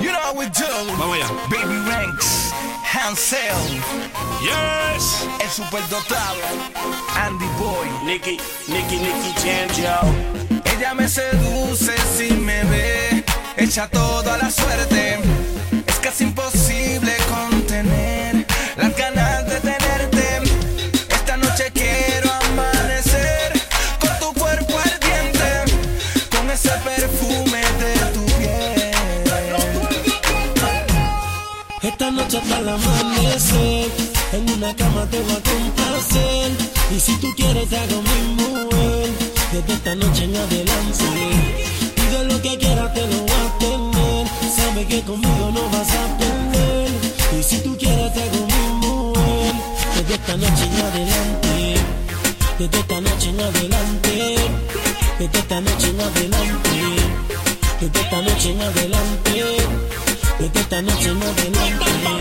You know how we do. Vamos allá. Baby Ranks, Hansel, Yes. el superdotado, Andy Boy. Nicky, Nicky, Nicky Jam, yo. Ella me seduce si me ve, echa todo a la suerte. Es casi imposible noche hasta el amanecer. En una cama te voy a complacer. Y si tú quieres te hago mi mujer. Desde esta noche en adelante Pide lo que quieras te lo voy a tener. Sabe que conmigo no vas a perder. Y si tú quieres te hago mi mujer. Desde esta noche en adelante Desde esta noche en adelante Desde esta noche en adelante Desde esta noche en adelante Desde esta noche en adelante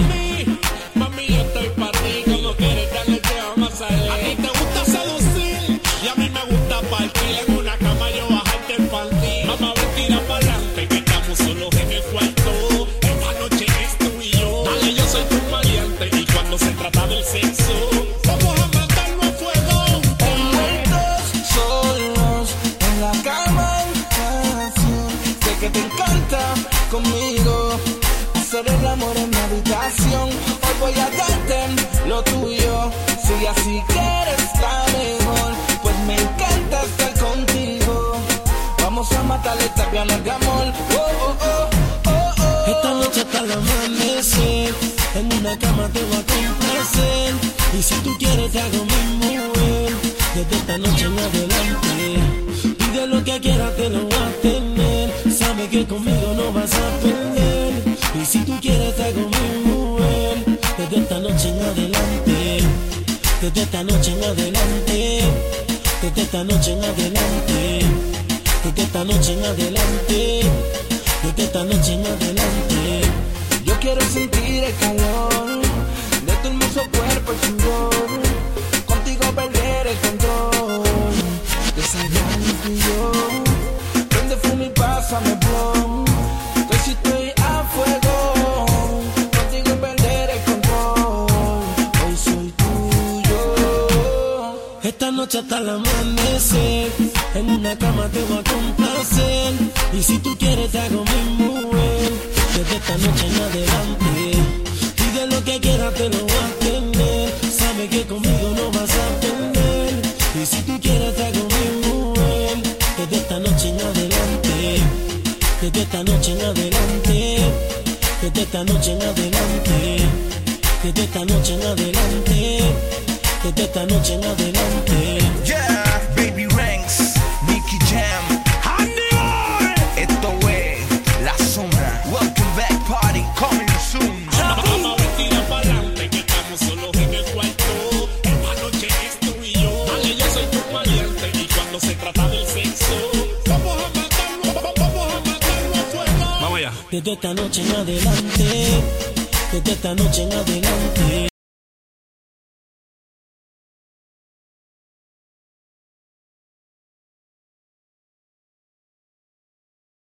mí me gusta partir. En una cama yo bajarte el panty. Vamos a ver, tira para adelante, que estamos solos en el cuarto. Esta noche es tú y yo. Dale, yo soy tu maleante. Y cuando se trata del sexo, vamos a matarlo a fuego. Envueltos solos en la cama en. Sé que te encanta conmigo hacer el amor en mi habitación. Hoy voy a darte lo tuyo. Si así quieres Amor. Oh, oh, oh, oh, oh. Esta noche hasta el amanecer En una cama te voy a complacer. Y si tú quieres te hago mi mujer. Desde esta noche en adelante Pide lo que quieras te lo voy a tener. Sabe que conmigo no vas a perder. Y si tú quieres te hago mi mujer. Desde esta noche en adelante Desde esta noche en adelante Desde esta noche en adelante Desde esta noche en adelante esta noche en adelante Yo quiero sentir el calor de tu hermoso cuerpo y sudor. Contigo perder el control. Desayuno y yo. Prende fumo y pásame blon. Que si estoy a fuego. Contigo perder el control. Hoy soy tuyo. Esta noche hasta el amanecer En una Que quieras te lo voy a tener. Sabe que conmigo no vas a perder Y si tú quieres te hago mi mujer. Desde esta noche en adelante. Desde esta noche en adelante. Desde esta noche en adelante. Desde esta noche en adelante. Desde esta noche en adelante Desde esta noche en adelante, desde esta noche en adelante,